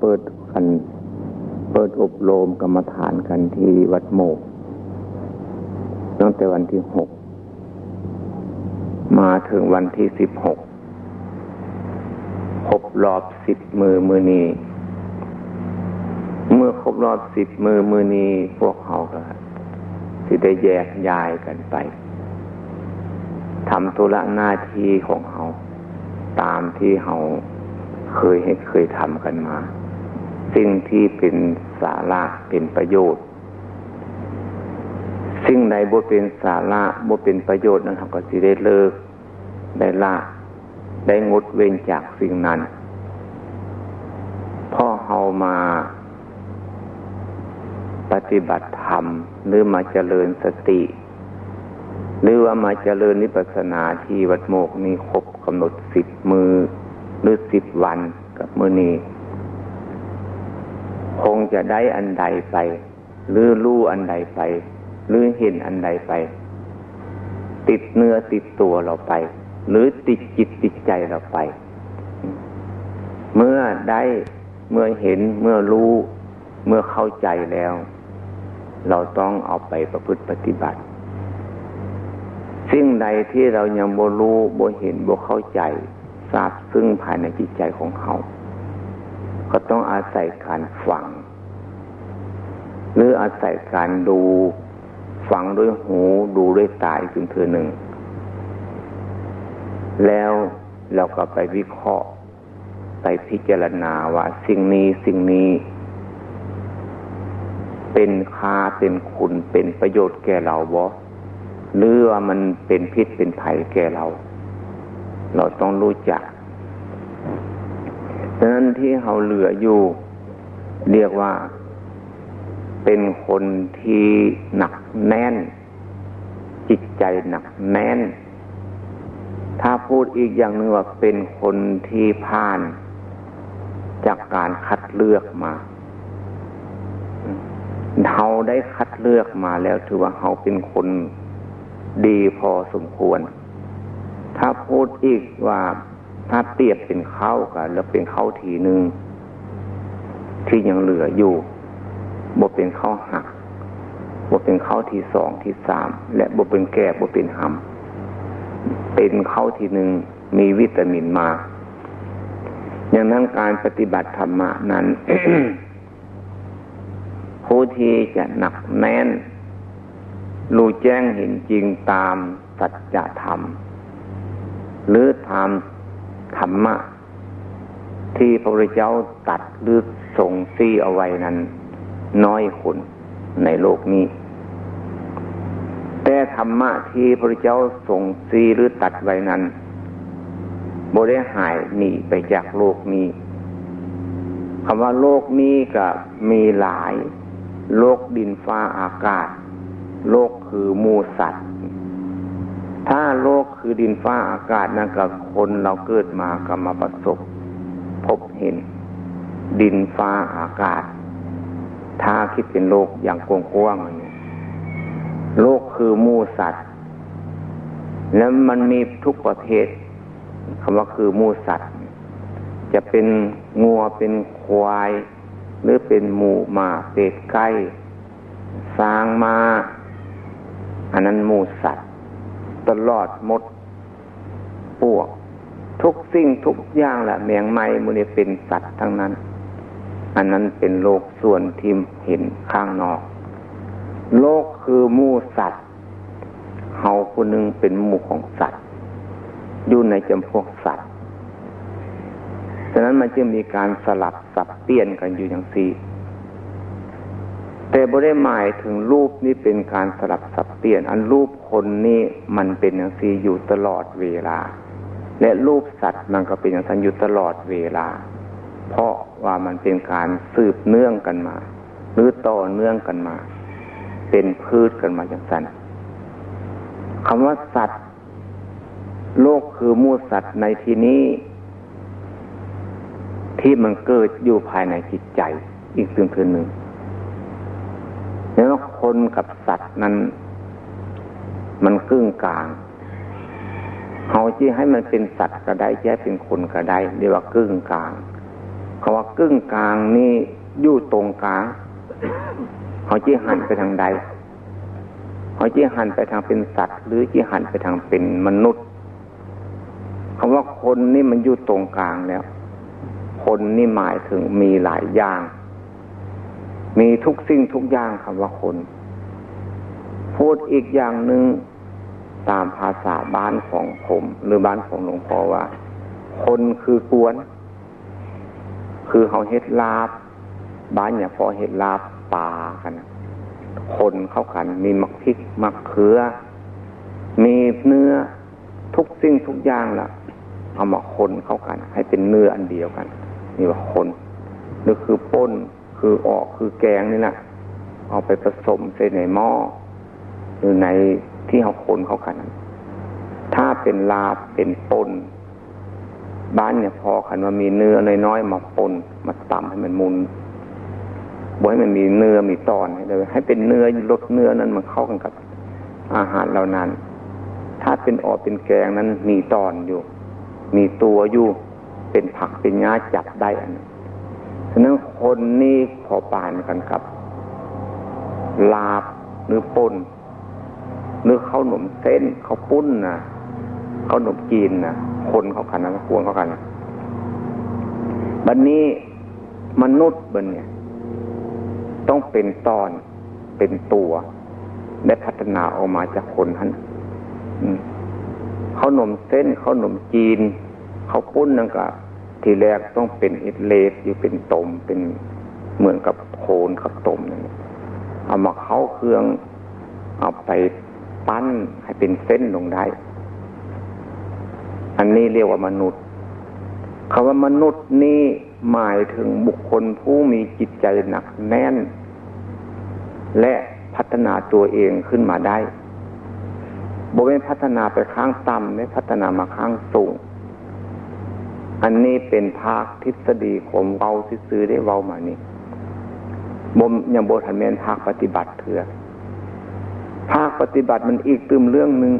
เปิดกัน เปิดอบรมกรรมฐานกันที่วัดโมก ตั้งแต่วันที่หก มาถึงวันที่สิบหกครบรอบสิบมือมือนี้ เมื่อครบรอบสิบมือมือนี้ พวกเขาก็สิได้แยกย้ายกันไปทำธุระหน้าที่ของเขา ตามที่เขาเคยให้เคยทำกันมา สิ่งที่เป็นสาระเป็นประโยชน์ สิ่งใดบ่เป็นสาระบ่เป็นประโยชน์นั้นเขาก็สิได้เลิก ได้ละได้งดเว้นจากสิ่งนั้นพ่อเฮามาปฏิบัติธรรม หรือมาเจริญสติ หรือว่ามาเจริญนิพพานาที่วัดโมกนี้ครบกำหนดสิบมือหรือสิบวันกับมือนี้ งจะได้อันใดไป หรือรู้อันใดไป หรือเห็นอันใดไป ติดเนื้อติดตัวเราไป หรือติดจิตติดใจเราไป เมื่อได้เมื่อเห็นเมื่อรู้ เมื่อเข้าใจแล้ว เราต้องเอาไปประพฤติปฏิบัติ สิ่งใดที่เรายังบ่รู้บ่เห็นบ่เข้าใจทราบซึ่งภายในจิตใจของเขา ก็ต้องอาศัยการฟัง หรืออาศัยการดูฟังด้วยหูดูด้วยตาอีกถึงเธอหนึ่ง แล้วเราก็ไปวิเคราะห์ไปพิจารณาว่าสิ่งนี้สิ่งนี้ เป็นค่าเป็นคุณเป็นประโยชน์แก่เราบ่หรือว่ามันเป็นพิษเป็นภัยแก่เรา เราต้องรู้จักดังนั้นที่เราเหลืออยู่ เรียกว่า เป็นคนที่หนักแน่น จิตใจหนักแน่น ถ้าพูดอีกอย่างหนึ่งว่าเป็นคนที่ผ่าน จากการคัดเลือกมาเราได้คัดเลือกมาแล้วถือว่าเราเป็นคนดีพอสมควร ถ้าพูดอีกว่าถ้าเปรียบเป็นเข้ากันแล้วเป็นเข้าทีหนึ่งที่ยังเหลืออยู่ บวเป็นข้าหักบวเป็นข้าที่สองที่สามและบวเป็นแก่บวเป็นหำเป็นข้าที่หนึ่งมีวิตามินมา อย่างนั้นการปฏิบัติธรรมนั้นผู้ที่จะหนักแน่น รู้แจ้งเห็นจริงตามสัจธรรม หรือทำธรรมะ ที่พระพุทธเจ้าตัดหรือส่งซีเอาไว้นั้น น้อยคนในโลกนี้ แต่ธรรมะที่พระเจ้าส่งซีหรือตัดไว้นั้นโบได้หายหนีไปจากโลกนี้คำว่าโลกนี้ก็มีหลาย โลกดินฟ้าอากาศ โลกคือมูสัตว์ ถ้าโลกคือดินฟ้าอากาศนั่นกับคนเราเกิดมาก็มาประสบ พบเห็น ดินฟ้าอากาศ ถ้าคิดเป็นโลกอย่างกว้างๆโลกคือมูสัตว์ แล้วมันมีทุกประเภทคำว่าคือมูสัตว์ จะเป็นงัวเป็นควาย หรือเป็นหมูหมาเป็ดไก่สร้างมาอันนั้นมูสัตว์ ตลอดหมดปวก ทุกสิ่งทุกอย่างแหละแมงไม้มันเป็นสัตว์ทั้งนั้น อันนั้นเป็นโลกส่วนที่เห็นข้างนอก โลกคือมูสัตว์เฮาคนหนึ่งเป็นหมู่ของสัตว์อยู่ในจำพวกสัตว์ฉะนั้นมันจึงมีการสลับสับเปลี่ยนกันอยู่อย่างสี่แต่บริหมายถึงรูปนี้เป็นการสลับสับเปลี่ยน อันรูปคนนี้มันเป็นอย่างซีอยู่ตลอดเวลา และรูปสัตว์มันก็เป็นอย่างนั้นอยู่ตลอดเวลา เพราะว่ามันเป็นการสืบเนื่องกันมา หรือต่อเนื่องกันมา เป็นพืชกันมาอย่างนั้นคำว่าสัตว์ โลกคือมูสัตว์ในที่นี้ ที่มันเกิดอยู่ภายในจิตใจ อีกสิ่งหนึ่งแล้วคนกับสัตว์นั้น มันกึ่งกลางเขาที่ให้มันเป็นสัตว์ก็ได้แยกเป็นคนก็ได้เรียกว่ากึ่งกลาง คาว่ากึ่งกลางนี่อยู่ตรงกลางเขาจีหันไปทางใดเขาจีหันไปทางเป็นสัตว์ หรือจีหันไปทางเป็นมนุษย์คำว่าคนนี่มันอยู่ตรงกลางแล้ว คนนี่หมายถึงมีหลายอย่าง มีทุกสิ่งทุกอย่างคำว่าคน พูดอีกอย่างหนึ่งตามภาษาบ้านของผม หรือบ้านของหลวงพ่อว่า คนคือกวน คือเขาเฮ็ดลาบ บ้านเนี่ยพอเฮ็ดลาบป่ากันคนเข้ากัน มีมักพริกมักเขือ มีเนื้อทุกสิ่งทุกอย่างล่ะ เอามาคนเข้ากัน ให้เป็นเนื้ออันเดียวกันนี่ว่าคนนี่คือป้นคือออกคือแกงนี่นะเอาไปผสมใส่ในหม้อหรือในที่เขาคนเข้ากัน ถ้าเป็นลาบเป็นปน บ้านเนี่ยพอขันว่ามีเนื้อน้อยๆมาปนมาตำให้มันมุนบ่ให้มันมีเนื้อมีตอนให้เลยให้เป็นเนื้อลดเนื้อนั้นมันเข้ากันกับ อาหารเหล่านั้น ถ้าเป็นออกเป็นแกงนั้นมีตอนอยู่ มีตัวอยู่เป็นผักเป็นญ้าจับได้อันนั้ฉะนั้นคนนี้พอปานกันกับ ลาบหรือปนหรือข้าวหนมเส้นข้าวปุ้นนะข้าวหนมจีนนะ คนเขากันนะควงเขากันบันนี้มนุษย์บันเนี่ย ต้องเป็นตอนเป็นตัวได้พัฒนาออกมาจากคนท่านเขาหนมเส้นเขาหนมจีน เขาปุ้นนั่นก็ทีแรกต้องเป็นอิเลสอยู่เป็นตมเป็นเหมือนกับโคนกับตมนั่นเอามาเข้าเครื่องเอาไปปั้นให้เป็นเส้นลงได้ อันนี้เรียกว่ามนุษย์คำว่ามนุษย์นี่หมายถึงบุคคลผู้มีจิตใจหนักแน่น และพัฒนาตัวเองขึ้นมาได้บ่ไม่พัฒนาไปข้างต่ำไม่พัฒนามาข้างสูง อันนี้เป็นภาคทฤษฎีของเบาซื้อได้เบามานี่บ่มยังโบทันเมนภาคปฏิบัติเถื่อภาคปฏิบัติมันอีกตืมเรื่องหนึ่ง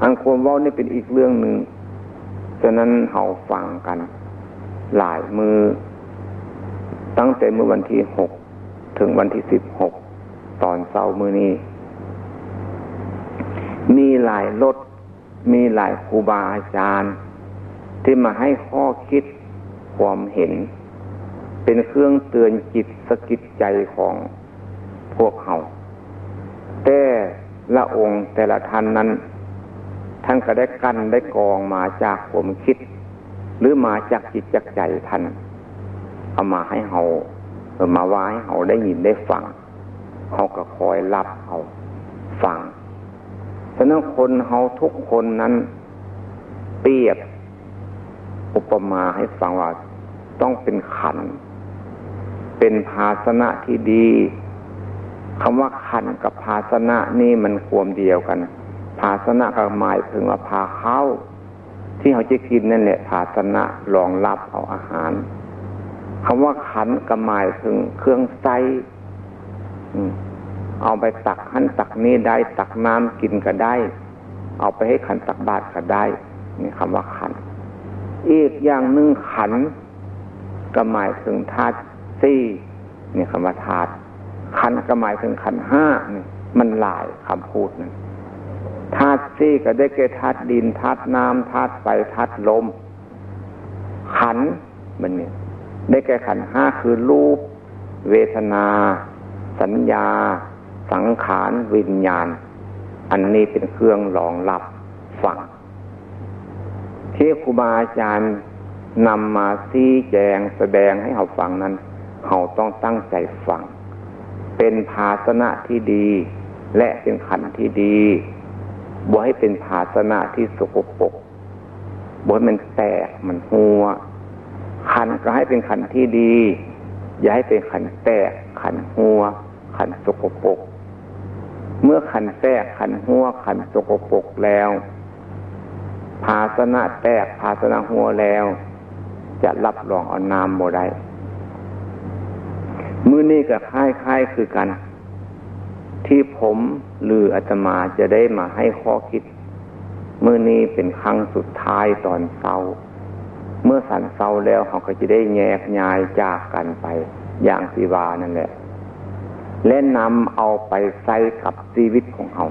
อันความว่านี่เป็นอีกเรื่องหนึ่งฉะนั้นเฮาฟังกัน หลายมือ ตั้งแต่เมื่อวันที่หกถึงวันที่สิบหกตอนเช้ามือนี้ มีหลายรถมีหลายครูบาอาจารย์ ที่มาให้ข้อคิดความเห็น เป็นเครื่องเตือนจิตสกิดใจของพวกเขาแต่ละองค์แต่ละท่านนั้น ท่านก็ได้กันได้กองมาจากผมคิด หรือมาจากจิตจากใจท่าน เอามาให้เขาเอามาไว้เขาได้ยินได้ฟังเขาก็คอยรับเขาฟังฉะนั้นคนเขาทุกคนนั้นเปรียบอุปมาให้ฟังว่าต้องเป็นขัน เป็นภาชนะที่ดีคำว่าขันกับภาชนะนี่มันควมเดียวกัน ภาชนะก็หมายถึงว่าพาเข้าที่เขาจะกินนั่นแหละภาชนะรองรับเอาอาหารคำว่าขันก็หมายถึงเครื่องใส่เอาไปตักขันตักนี้ได้ ตักน้ำกินก็ได้ เอาไปให้ขันตักบาตรก็ได้นี่คำว่าขัน อีกอย่างหนึ่งขัน ก็หมายถึงธาตุสี่นี่คำว่าธาตุขันก็หมายถึงขันห้านี่มันหลายคำพูดนั่น ธาตุสี่ก็ได้แก่ธาตุดินธาตุน้ำธาตุไฟธาตุลม ขันมันเนี่ยได้แก่ขันห้าคือรูป เวทนา สัญญา สังขารวิญญาณ อันนี้เป็นเครื่องรองรับฟังที่ครูบาอาจารย์นำมาซี้แจงแสดงให้เขาฟังนั้นเขาต้องตั้งใจฟัง เป็นภาชนะที่ดี และเป็นขันที่ดี บ่ให้เป็นภาชนะที่สกปรกบ่ให้มันแตกมันหัว ขันก็ให้เป็นขันที่ดี อย่าให้เป็นขันแตก ขันหัว ขันสกปรกเมื่อขันแตกขันหัว ขันสกปรกแล้ว ภาชนะแตกภาชนะหัวแล้ว จะรับรองเอานามบ่ได้มือนี้กับค่ายค่ายคือกัน ที่ผมหรืออาตมาจะได้มาให้ข้อคิด เมื่อนี้เป็นครั้งสุดท้ายตอนเศร้า เมื่อสันเศร้าแล้วเขาก็จะได้แยกย้ายจากกันไป อย่างสีวานั่นแหละ และนำเอาไปใส่กับชีวิตของเขา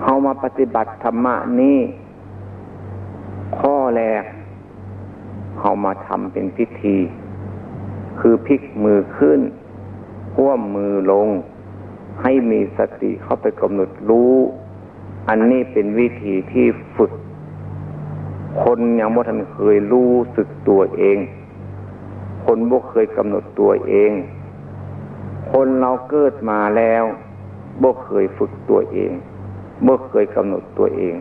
เขามาปฏิบัติธรรมนี้ ข้อแรกเขามาทำเป็นพิธี คือพลิกมือขึ้นพ่วมมือลง ให้มีสติเข้าไปกำหนดรู้ อันนี้เป็นวิธีที่ฝึก คนยังบ่ทันเคยรู้สึกตัวเอง คนบ่เคยกำหนดตัวเอง คนเราเกิดมาแล้วบ่เคยฝึกตัวเองบ่เคยกำหนดตัวเอง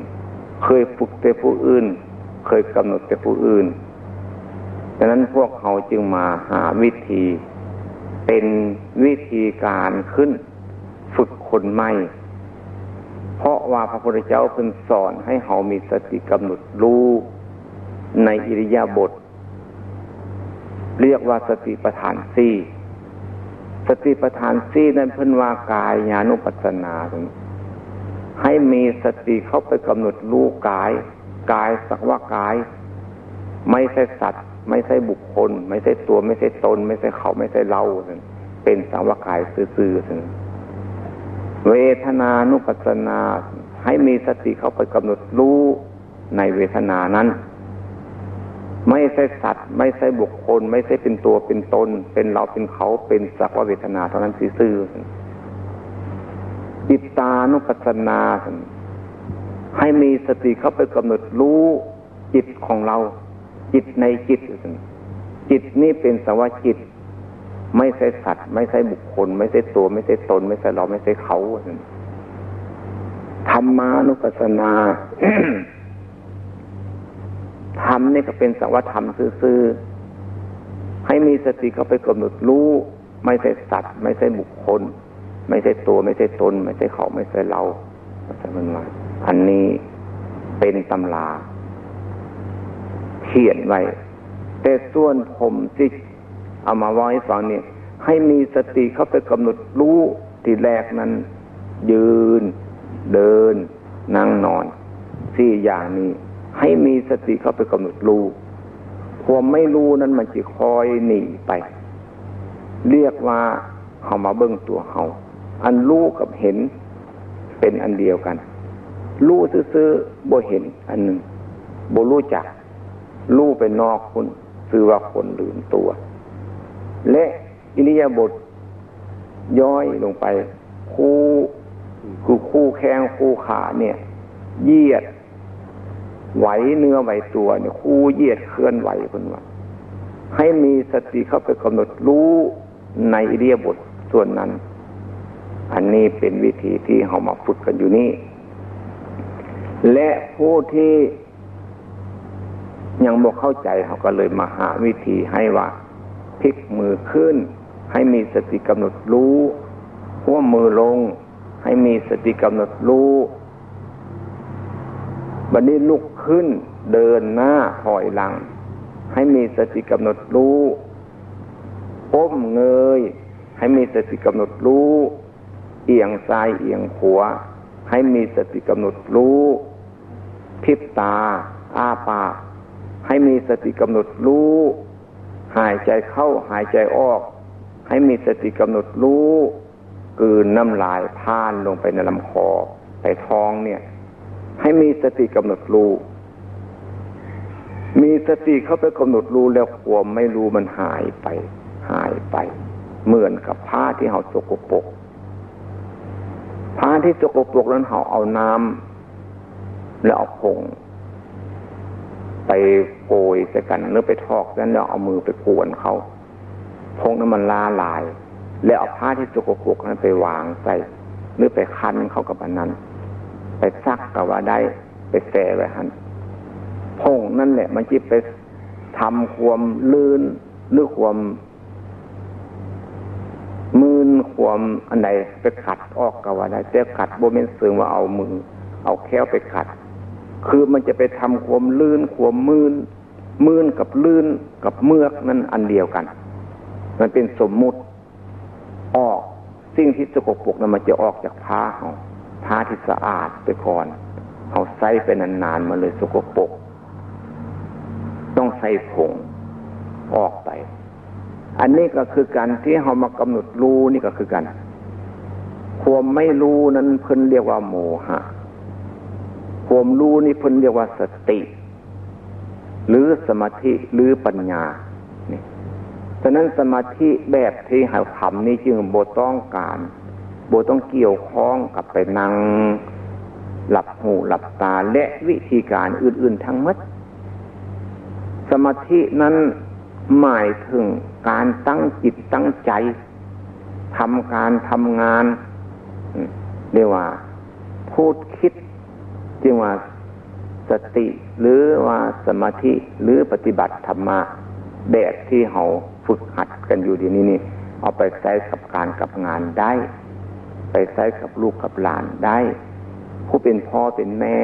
เคยฝึกแต่ผู้อื่น เคยกำหนดแต่ผู้อื่นดังนั้นพวกเขาจึงมาหาวิธี เป็นวิธีการขึ้น คนใหม่ เพราะว่าพระพุทธเจ้าเพิ่งสอนให้เขามีสติกำหนดรู้ในอิริยาบถเรียกว่าสติปัฏฐานสี่สติปัฏฐานสี่นั้นเพิ่นว่ากายญาณุปัสสนาให้มีสติเข้าไปกำหนดรู้กาย กายสักว่ากาย ไม่ใช่สัตว์ ไม่ใช่บุคคล ไม่ใช่ตัว ไม่ใช่ตน ไม่ใช่เขาไม่ใช่เราเป็นสังวกายซื่อๆ เวทนานุปัสนา ให้มีสติเข้าไปกำหนดรู้ในเวทนานั้น ไม่ใช่สัตว์ ไม่ใช่บุคคล ไม่ใช่เป็นตัวเป็นตน เป็นเราเป็นเขาเป็นสักว่าเวทนาเท่านั้นซื่อจิตตานุปัสนา ให้มีสติเข้าไปกำหนดรู้จิตของเรา จิตในจิตจิตนี่เป็นสวะจิต ไม่ใช่สัตว์ ไม่ใช่บุคคล ไม่ใช่ตัว ไม่ใช่ตน ไม่ใช่เราไม่ใช่เขาธรรมานุปัสสนาธรรมนี่ก็เป็นสวะธรรมซื่อๆให้มีสติเข้าไปกำหนดรู้ ไม่ใช่สัตว์ ไม่ใช่บุคคล ไม่ใช่ตัว ไม่ใช่ตน ไม่ใช่เขาไม่ใช่เราไม่ใช่มันว่าอันนี้เป็นตำราเขียนไว้แต่ส่วนผมที่ เอามาไว้ฟังเนี่ยให้มีสติเข้าไปกำหนดรู้ที่แรกนั้น ยืน เดิน นั่งนอนสี่อย่างนี้ ให้มีสติเข้าไปกำหนดรู้ความไม่รู้นั้นมันจะคอยหนีไป เรียกว่าเขามาเบิ้งตัวเขาอันรู้กับเห็นเป็นอันเดียวกัน รู้ซื้อๆบ่เห็นอันหนึ่งบ่รู้จัก รู้ไปนอกคุณคือว่าคนลืมตัว และอิริยาบถย้อยลงไป คู่คือคู่แข้งคู่ขาเนี่ย เยียด ไหวเนื้อไหวตัวเนี่ย คู่เยียดเคลื่อนไหวคนว่าให้มีสติเข้าไปกำหนดรู้ในอิริยาบถส่วนนั้น อันนี้เป็นวิธีที่เขามาฝึกกันอยู่นี่ และผู้ที่ยังบอกเข้าใจเขาก็เลยมาหาวิธีให้ว่า พลิกมือขึ้น ให้มีสติกำหนดรู้หัวมือลง ให้มีสติกำหนดรู้บันนี้ลุกขึ้นเดินหน้าถอยหลัง ให้มีสติกำหนดรู้ก้มเงย ให้มีสติกำหนดรู้ เอียงซ้ายเอียงขวาให้มีสติกำหนดรู้พิบตา อ้าปากให้มีสติกำหนดรู้ หายใจเข้าหายใจออก ให้มีสติกำหนดรู้กืนน้ำลายพ่านลงไปในลำคอไปท้องเนี่ย ให้มีสติกำหนดรู้มีสติเข้าไปกำหนดรู้แล้วความไม่รู้มันหายไป หายไป เหมือนกับผ้าที่เขาสกปรกผ้าที่สกปรกนั้นเขาเอาน้ำแล้วเอาผง ไปโกยใส่กันหรือไปทอกแล้วเราเอามือไปกวนเขาพงนั้นมันลาลาย แล้วเอาผ้าที่สกปรกนั้นไปวางใส่หรือไปคันเขากับอันนั้น ไปซักกับว่าได้ไปแส่ไว้หันพงนั่นแหละมันจิไปทำความลื่นหรือความมืนความอันใดไปขัดออกกับว่าได้แต่ขัดโบเมนเสือว่าเอามือ เอาแค้วไปขัด คือมันจะไปทำความลื่นความมืนมืนกับลื่นกับเมือกนั่นอันเดียวกัน มันเป็นสมมุติออกสิ่งที่สกปรกนั้นมันจะออกจากผ้าเขาผ้าที่สะอาดไปก่อนเอาใส่ไปนานๆมาเลยสกปรกต้องใส่ผงออกไป อันนี้ก็คือการที่เขามากำหนดรู้นี่ก็คือกัน ความไม่รู้นั้นเพิ่นเรียกว่าโมหะ ความรู้นี่เพิ่นเรียกว่าสติ หรือสมาธิหรือปัญญานี่ฉะนั้นสมาธิแบบที่หาทำนี้จึงโบต้องการโบต้องเกี่ยวข้องกับไปนั่งหลับหูหลับตาและวิธีการอื่น ๆ ทั้งหมด สมาธินั้นหมายถึงการตั้งจิตตั้งใจทำการทำงานเรียกว่าพูด จึงว่าสติหรือว่าสมาธิหรือปฏิบัติธรรมะแบบที่เขาฝึกหัดกันอยู่ดีนี้นี่ เอาไปใช้กับการกับงานได้ ไปใช้กับลูกกับหลานได้ ผู้เป็นพ่อเป็นแม่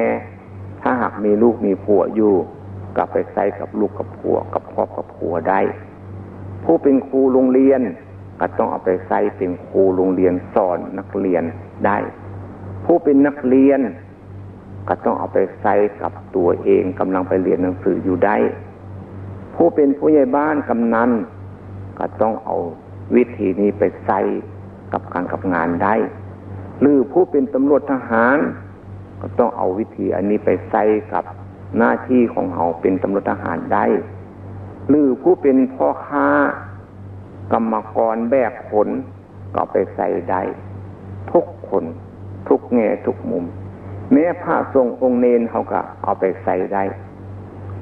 ถ้าหากมีลูกมีผัวอยู่ก็ไปใช้กับลูกกับผัว กับพ่อบกับผัวได้ ผู้เป็นครูโรงเรียนก็ต้องเอาไปใช้เป็นครูโรงเรียนสอนนักเรียนได้ ผู้เป็นนักเรียน ก็ต้องเอาไปใช้กับตัวเองกำลังไปเรียนหนังสืออยู่ได้ ผู้เป็นผู้ใหญ่บ้านกำนันก็ต้องเอาวิธีนี้ไปใช้กับการกับงานได้ หรือผู้เป็นตำรวจทหาร ก็ต้องเอาวิธีอันนี้ไปใช้กับหน้าที่ของเขาเป็นตำรวจทหารได้ หรือผู้เป็นพ่อค้ากรรมกรแบกผลก็ไปใส่ได้ ทุกคนทุกแง่ทุกมุม แม้พระทรงองค์เนนเขาก็เอาไปใส่ได้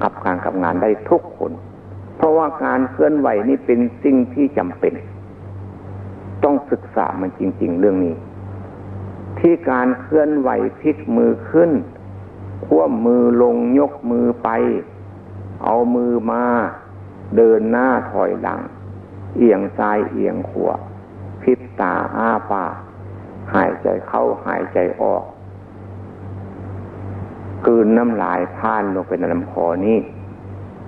กับการกับงานได้ทุกคน เพราะว่าการเคลื่อนไหวนี่เป็นสิ่งที่จำเป็น ต้องศึกษามันจริง ๆ เรื่องนี้ ที่การเคลื่อนไหวพลิกมือขึ้นคว่ำมือลงยกมือไป เอามือมาเดินหน้าถอยหลัง เอียงซ้ายเอียงขวาพิบตาอ้าปากหายใจเข้าหายใจออก คืนน้ำลายพ่านลงไปในลำคอนี้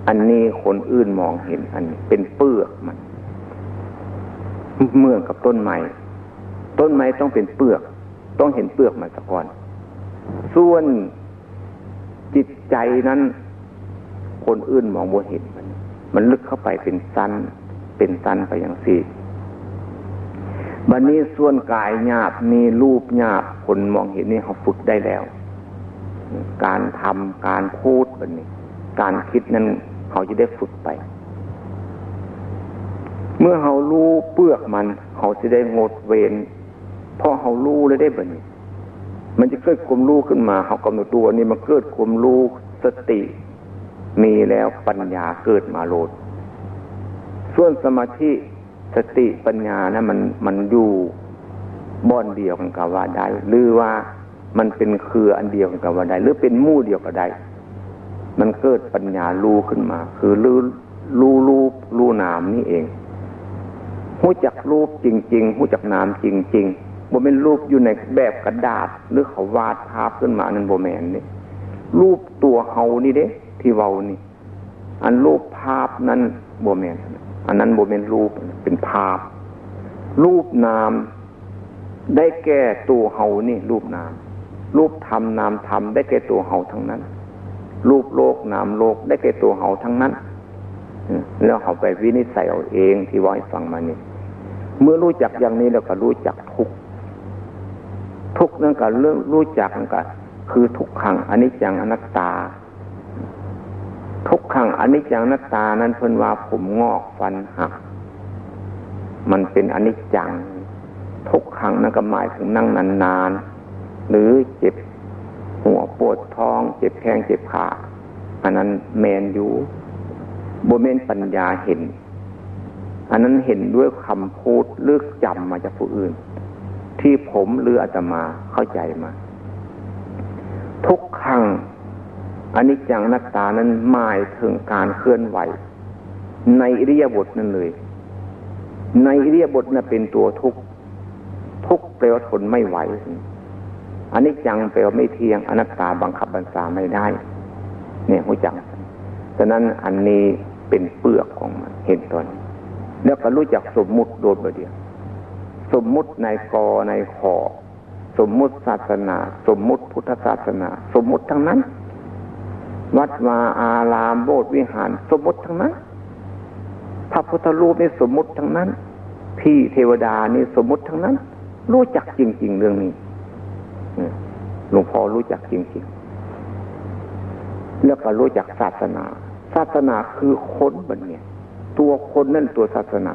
อันนี้คนอื่นมองเห็น อันเป็นเปลือกมัน เมื่อกับต้นไม้ ต้นไม้ต้องเป็นเปลือก ต้องเห็นเปลือกมันสะก่อน ส่วนจิตใจนั้น คนอื่นมองบ่เห็นมัน มันลึกเข้าไปเป็นสั้น เป็นสันไปอย่างสี่บันนี้ส่วนกายหยาบมีรูปหยาบคนมองเห็นนี่เขาฝึกได้แล้ว การทำการพูดแบันนี้ การคิดนั้นเขาจะได้ฝึกไป เมื่อเขารู้เปลือกมัน เขาจะได้งดเวนพอเขารู้แล้วได้แบันนี้ มันจะเกิดความรู้ขึ้นมาเขากำหนดตัวนี้มันเกิดความรู้สติ มีแล้วปัญญาเกิดมาโลด ส่วนสมาธิสติปัญญานะมันมันอยู่บ่อนเดียวกันกับว่าได้หรือว่า มันเป็นเครืออันเดียวกันกับว่าได้หรือเป็นมู่เดียวก็ได้มันเกิดปัญญารู้ขึ้นมา คือรู้รู้รูปรู้นามนี่เองหู้จักรูปจริงๆหู้จักนามจริงๆบ่เป็นรูปอยู่ในแบบกระดาษ หรือเขาวาดภาพขึ้นมานั่นโบแมนนี่รูปตัวเฮานี่เด้ ที่เว้านี่ อันรูปภาพนั้นโบแมนอันนั้นโบเป็นรูปเป็นภาพ รูปนาม ได้แก่ตัวเฮานี่ รูปนาม รูปธรรมนามธรรมได้แก่ตัวเฮาทั้งนั้น รูปโลกนามโลกได้แก่ตัวเฮาทั้งนั้นแล้วเขาไปวินิจฉัยเอาเองที่ว่าให้ฟังมานี่เมื่อรู้จักอย่างนี้แล้วก็รู้จักทุกทุกนั่นก็เรื่องรู้จักนั่นก็คือทุกขังอนนี้จังอนัตตา ทุกขังอนิจจังอนัตตานั้นเพิ่นว่าผมงอกฟันหัก มันเป็นอนิจจัง ทุกขังนั่นก็หมายถึงนั่งนานๆ หรือเจ็บหัวปวดท้อง เจ็บแข้งเจ็บขาอันนั้นแมนอยู่โบเมนปัญญาเห็น อันนั้นเห็นด้วยคำพูดเลือกจำมาจากผู้อื่น ที่ผมหรืออาตมาเข้าใจมา ทุกขังอันนี้จังนัตตานั้นหมายถึงการเคลื่อนไหว ในอิริยาบถนั่นเลย ในอิริยาบถนั้นเป็นตัวทุกทุกแปลว่าทนไม่ไหว อันนี้จังแปลว่าไม่เที่ยงอนัตตาบังคับบัญชาไม่ได้ เนี่ยหัวจังฉะนั้นอันนี้เป็นเปลือกของมันเห็นตอนแล้วก็รู้จักสมมุติโดดเดียว สมมุติในกอในขอสมมุติศาสนา สมมุติพุทธศาสนา สมมุติทั้งนั้น วัดวาอารามโบสถ์วิหาร สมมติทั้งนั้นพระพุทธรูปนี่สมมติทั้งนั้นพี่เทวดานี่สมมติทั้งนั้น รู้จักจริง ๆ เรื่องนี้ หลวงพ่อรู้จักจริงๆ แล้วก็รู้จักศาสนา ศาสนาคือคนบันเนี่ย ตัวคนนั่นตัวศาสนา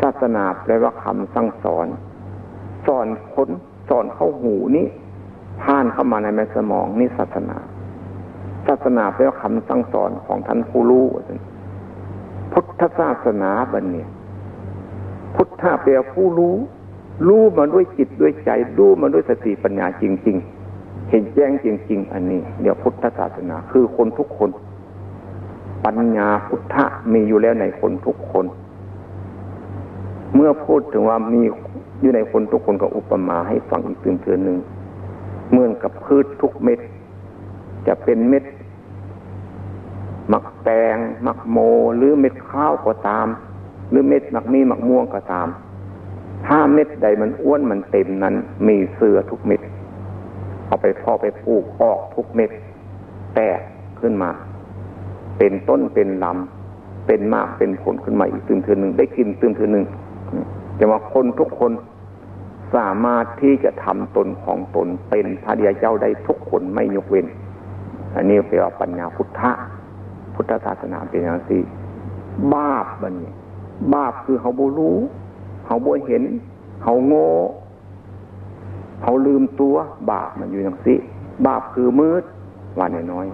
ศาสนาแปลว่าคำสั่งสอน สอนคนสอนเข้าหูนี้ผ่านเข้ามาในแม่สมองนี่ศาสนา ศาสนาแปลว่าคำสั่งสอนของท่านผู้รู้พุทธศาสนาบันเนี่ย พุทธะแปลผู้รู้ รู้มาด้วยจิตด้วยใจรู้มาด้วยสติปัญญาจริง ๆ เห็นแจ้งจริง ๆ อันนี้เดี๋ยวพุทธศาสนา คือคนทุกคน ปัญญาพุทธะมีอยู่แล้วในคนทุกคน เมื่อพูดถึงว่ามีอยู่ในคนทุกคนก็อุปมาให้ฟังอีกตื่นเตือนหนึ่งเหมือนกับพืชทุกเม็ด จะเป็นเม็ดมักแตงมักโม หรือเม็ดข้าวก็ตาม หรือเม็ดมักมีมักม่วงก็ตาม ถ้าเม็ดใดมันอ้วนมันเต็มนั้น มีเสือทุกเม็ด เอาไปพ่อไปปลูกออกทุกเม็ด แตกขึ้นมา เป็นต้นเป็นลำเป็นมากเป็นผลขึ้นมาอีกตื่นเทือหนึ่งได้กินตื่นเทือหนึ่งจะว่าคนทุกคนสามารถที่จะทำตนของตนเป็นพระเดียเจ้าได้ทุกคนไม่ยกเว้น อันนี้เรียกว่าปัญญาพุทธะ พุทธศาสนาเป็นอย่างสี่บาปบันนี้บาปคือเขาบูรู้ เขาบูเห็นเขาโง่เขาลืมตัวบาปมันอยู่อย่างสี่บาปคือมืดว่าน้อย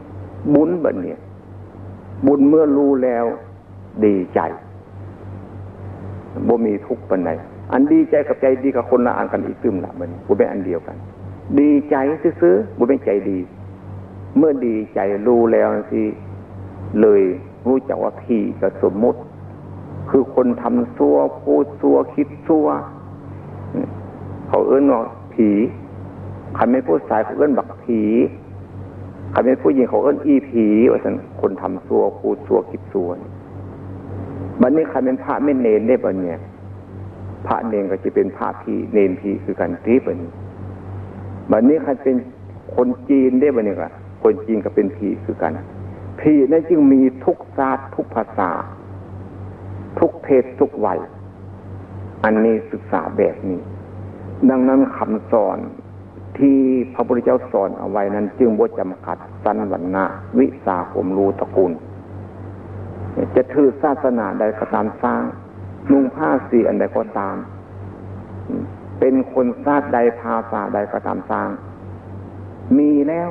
บุญบันเนี่ย บุญเมื่อรู้แล้วดีใจบ่มีทุกข์ปันใดอันดีใจกับใจดีกับคนละอันกันอีกซึมละมันบุเป็นอันเดียวกัน ดีใจซื้อบุเป็นใจดี เมื่อดีใจรู้แล้วสิเลยรู้จักว่าผีกับสมมุติ คือคนทำซัวพูดซัวคิดซัวเขาเอื้อนว่าผีใครไม่พูดสายเขาเอื้อนบักผีใครไม่พูดยิงเขาเอื้อนอีผีว่าสันคนทำซัวพูดซัวคิดซัวบันนี้ใครเป็นพระไม่เนนได้บันเนี่ยพระเนนก็จะเป็นพระพีเนนพีคือกันทีบันนี้บันนี้ใครเป็นคนจีนได้บันนี้ก็คนจีนก็เป็นพีคือกันพีนั่นจึงมีทุกศาสตร์ทุกภาษา ทุกเพศทุกวัย อันนี้ศึกษาแบบนี้ ดังนั้นคำสอนที่พระพุทธเจ้าสอนเอาไว้นั้น จึงบ่จำกัดสันวันนะวิสาผมรูตระกูล จะถือศาสนาใดก็ตามสร้าง นุ่งผ้าสีอันใดก็ตาม เป็นคนชาติใดภาษาใดก็ตามสร้าง มีแล้ว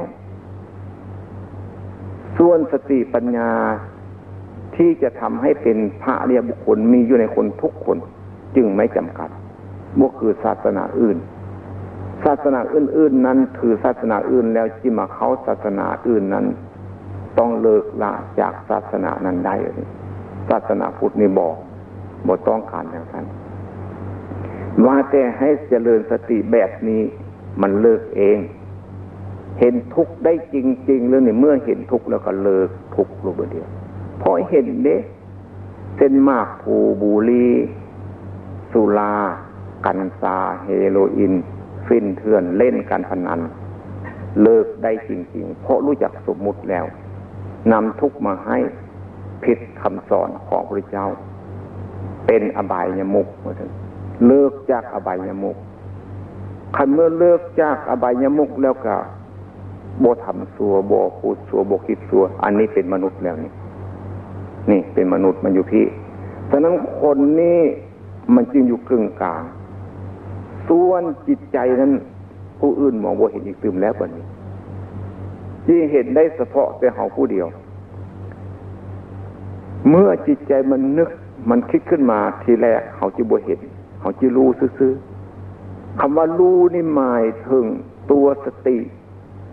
ส่วนสติปัญญา ที่จะทำให้เป็นพระเรียบุคคลมีอยู่ในคนทุกคน จึงไม่จำกัดบ่คือศาสนาอื่น ศาสนาอื่น ๆ นั้นถือศาสนาอื่นแล้วจิมาเขาศาสนาอื่นนั้น ต้องเลิกละจากศาสนานั้นได้ศาสนาพุทธนี่บอกบอกต้องการอย่างนั้นว่าแต่ให้เจริญสติแบบนี้มันเลิกเอง เห็นทุกข์ได้จริงๆเรื่องนี้เมื่อเห็นทุกข์แล้วก็เลิกทุกข์ลงไปเดียว พอเห็นเด้เส้นมากผูบุรีสุรากัญชาเฮโรอีนฟินเถื่อนเล่นการพนัน เลิกได้จริงๆ เพราะรู้จักสมมุติแล้วนำทุกมาให้ผิดคำสอนของพระเจ้า เป็นอบายยมุกมาถึงเลิกจากอบายยมุกคันเมื่อเลิกจากอบายยมุกแล้วก็โบทำสัวโบพูดสัวโบคิดสัว อันนี้เป็นมนุษย์แล้วนี่ นี่เป็นมนุษย์มันอยู่พี่ฉะนั้นคนนี้มันจึงอยู่กึ่งกลาง ส่วนจิตใจนั้น ผู้อื่นมองบ่เห็นอีกตึมแล้วกว่านี้ที่เห็นได้เฉพาะแต่เขาผู้เดียว เมื่อจิตใจมันนึกมันคิดขึ้นมาทีแรกเขาจะบ่เห็น เขาจะรู้ซื่อคำว่ารู้นี่หมายถึงตัวสติ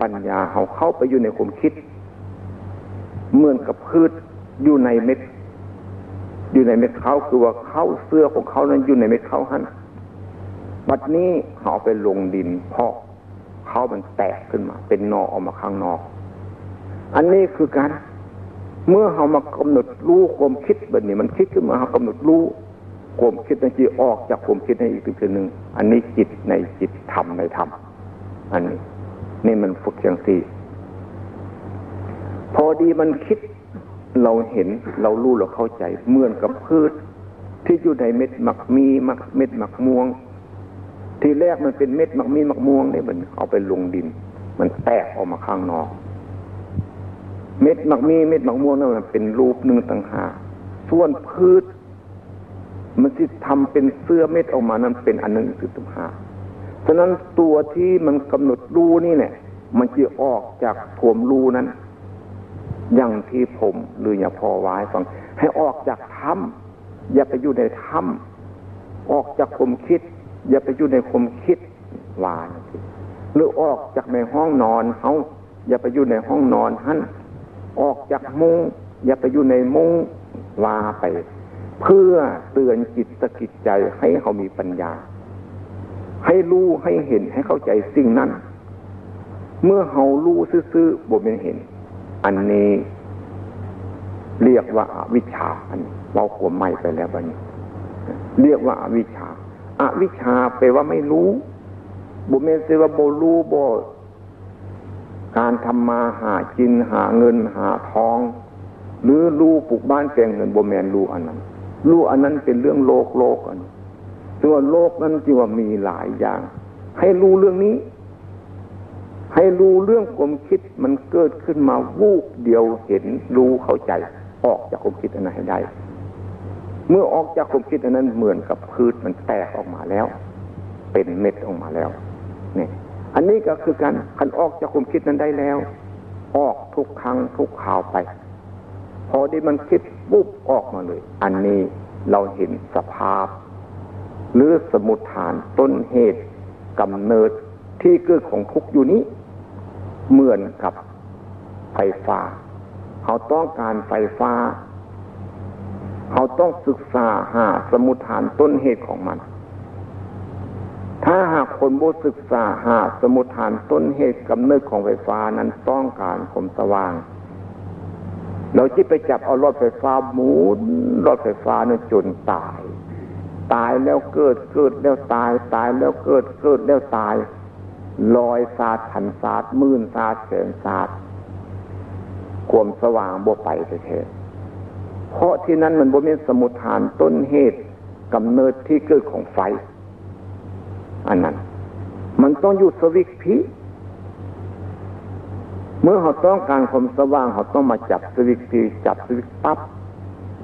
ปัญญาเขาเข้าไปอยู่ในความคิด เหมือนกับพืช อยู่ในเม็ด อยู่ในเม็ดเขาคือว่าเข้าเสื้อของเขานั้นอยู่ในเม็ดเขาหันบัดนี้เขาไปลงดินพอกเขามันแตกขึ้นมา เป็นนอออกมาข้างนอก อันนี้คือการเมื่อเขามากำหนดรู้ความคิดแบบนี้ มันคิดขึ้นมาเขากำหนดรู้ความคิดนั้นจีออกจากความคิดในอีกทีหนึ่งอันนี้จิตในจิตธรรมในธรรมอันนี้ นี่มันฝึกอย่างสี่พอดีมันคิด เราเห็นเรารู้เราเข้าใจเหมือนกับพืช ที่อยู่ในเม็ดหมักมีมักเม็ดหมักม่วง ทีแรกมันเป็นเม็ดหมักมีหมักม่วงเนี่ยมันเอาไปลงดิน มันแตกออกมาข้างนอก เม็ดหมักมีเม็ดหมักม่วงนั่นมันเป็นรูปหนึ่งต่างหากส่วนพืช มันสิทำเป็นเสื้อเม็ดออกมานั้นเป็นอันหนึ่งคือต่างหากฉะนั้นตัวที่มันกำหนดรูนี่เนี่ยมันจะออกจากผมรูนั้น อย่างที่ผมหรืออย่าพอไว้ฟัง ให้ออกจากถ้ำอย่าไปอยู่ในถ้ำออกจากคมคิด อย่าไปอยู่ในคมคิดวานหรือออกจากในห้องนอนเขาอย่าไปอยู่ในห้องนอนหันออกจากมุ้งอย่าไปอยู่ในมุ้งวาไป เพื่อเตือนจิตสกิจใจให้เขามีปัญญา ให้รู้ให้เห็นให้เข้าใจสิ่งนั้น เมื่อเขารู้ซื่อๆบ่เป็นเห็น อันนี้เรียกว่าอาวิชชาอันเราขวมไม่ไปแล้วบันนี้เรียกว่าอาวิชชาอาวิชชาแปลว่าไม่รู้บุเมนเสว่าโบรู้โบการทำมาหาจินหาเงินหาทอง หรือรู้ปลูกบ้านแกงเงินโบแมนรู้อันนั้นรู้อันนั้นเป็นเรื่องโลกโลกอันส่วนโลกนั้นจีว่ามีหลายอย่าง ให้รู้เรื่องนี้ ให้รู้เรื่องความคิดมันเกิดขึ้นมาวูบเดียวเห็นรู้เข้าใจ ออกจากความคิดอันนั้นให้ได้ เมื่อออกจากความคิดอันนั้นเหมือนกับพืชมันแตกออกมาแล้ว เป็นเม็ดออกมาแล้วเนี่ยอันนี้ก็คือการคันออกจากความคิดนั้นได้แล้ว ออกทุกครั้งทุกข่าวไป พอที่มันคิดปุ๊บออกมาเลย อันนี้เราเห็นสภาพ หรือสมุทฐานต้นเหตุกำเนิดที่เกิดของทุกอยู่นี้ เหมือนกับไฟฟ้าเขาต้องการไฟฟ้าเขาต้องศึกษาหาสมุทฐานต้นเหตุของมัน ถ้าหากคนบูศึกษาหาสมุทฐานต้นเหตุกำเนิดของไฟฟ้านั้นต้องการความสว่าง เราจิไปจับเอารถไฟฟ้าหมุนรถไฟฟ้าเนี่ยจนตาย ตายแล้วเกิดเกิดแล้วตาย ตายแล้วเกิดเกิดแล้วตาย ลอยศาสตร์ันศาสตร์มื่นศาสตร์แสนศาสตร์ความสว่างบ่ไปเทเพราะที่นั้นมันบ่มีสมุทฐานต้นเหตุกำเนิดที่เกิดของไฟ อันนั้น มันต้องอยู่สวิกพิเมื่อเขาต้องการความสว่างเขาต้องมาจับสวิกพีจับสวิกปั๊บ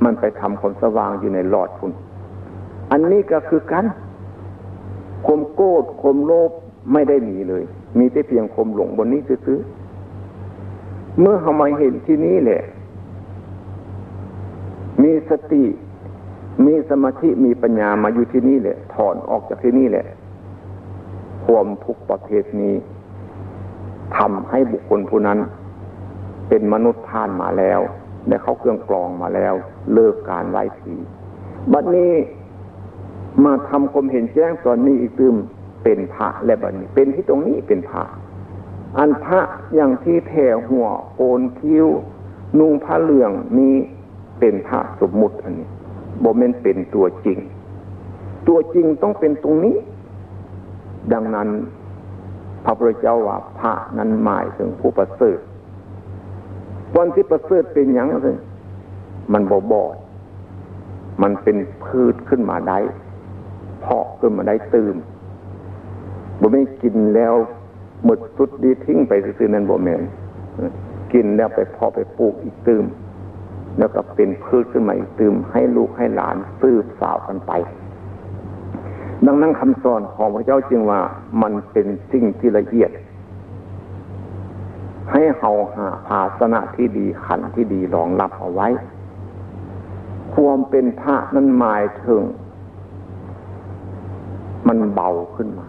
มันไปทำความสว่างอยู่ในหลอดคุณ อันนี้ก็คือกันความโกรธคมโลภ ไม่ได้มีเลย มีแต่เพียงคมหลงบนนี้ซื้อเมื่อเขามเห็นที่นี้แหละ มีสติ มีสมาธิ มีปัญญามาอยู่ที่นี่แหละ ถอนออกจากที่นี่แหละ ความทุกประเภทนี้ทำให้บุคคลผู้นั้น เป็นมนุษย์ท่านมาแล้ว ได้เข้าเครื่องกรองมาแล้ว เลิกการไล่ผีบัดนี้มาทำความเห็นแจ้งตอนนี้อีกตืม เป็นพระและบัดนี้ เป็นที่ตรงนี้เป็นพระ อันพระอย่างที่แผ่หัวโอนคิ้ว นุ่งผ้าเหลืองนี้เป็นพระสมมุติอันนี้บ่เมนเป็นตัวจริง ตัวจริงต้องเป็นตรงนี้ ดังนั้น พระพุทธเจ้าว่าพระนั้นหมายถึงผู้ประเสริฐวันที่ประเสริฐเป็นอย่างไรมันบอบอดมันเป็นพืชขึ้นมาได้เพาะขึ้นมาได้ตื่ม บ่ไม่กินแล้วหมดสุดดีทิ้งไปซื้อนั้นบ่แมนกินแล้วไปพอไปปลูกอีกตืมแล้วก็เป็นพืชขึ้นมาอีกตืมให้ลูกให้หลานซื้อสาวกันไป ดังนั้นคำสอนของพระเจ้าจึงว่ามันเป็นสิ่งที่ละเอียด ให้เฮาหาภาสนะที่ดีขันที่ดีรองรับเอาไว้ ความเป็นพระนั้นหมายถึง มันเบาขึ้นมา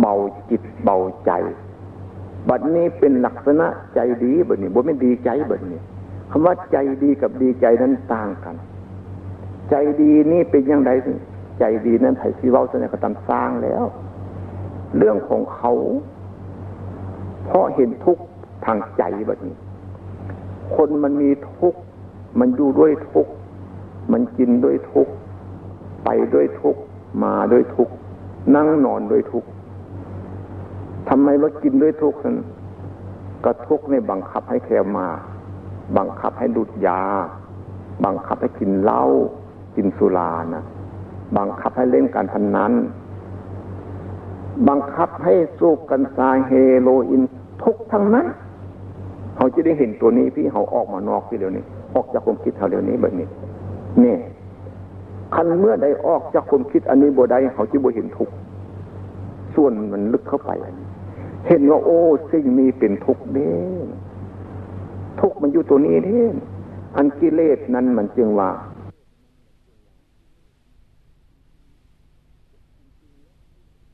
เบาจิตเบาใจ บัดนี้เป็นลักษณะใจดีบัดนี้บ่ไม่ดีใจบัดนี้คำว่าใจดีกับดีใจนั้นต่างกัน ใจดีนี่เป็นยังไงใจดีนั้นไผ่ที่เว้าเสนอก็ตามสร้างแล้ว เรื่องของเขา เพราะเห็นทุกข์ทางใจแบบนี้ คนมันมีทุกข์มันอยู่ด้วยทุกข์มันกินด้วยทุกข์ไปด้วยทุกข์มาด้วยทุกข์นั่งนอนด้วยทุกข์ ทำไมว่ากินด้วยทุกข์นั้นก็ทุกข์ในบังคับให้แคมา บังคับให้ดูดยา บังคับให้กินเหล้ากินสุรานะบังคับให้เล่นการพนนันบังคับให้สูบกันซาเฮโรอีนทุกทั้งนั้นเขาจะได้เห็นตัวนี้พี่เขาออกมานอกพี่เดี๋ยวนี้ ออกจากความคิดเขาเดี๋ยวนี้แบบนี้เนี่ยคันเมื่อใดออกจากความคิดอันนี้บ่ได้เขาจะบ่เห็นทุกส่วนมันลึกเข้าไป เห็นว่าโอ้สิ่งนี้เป็นทุกเด้ทุกมันอยู่ตัวนี้เด้อันกิเลสนั้นมันจึงว่า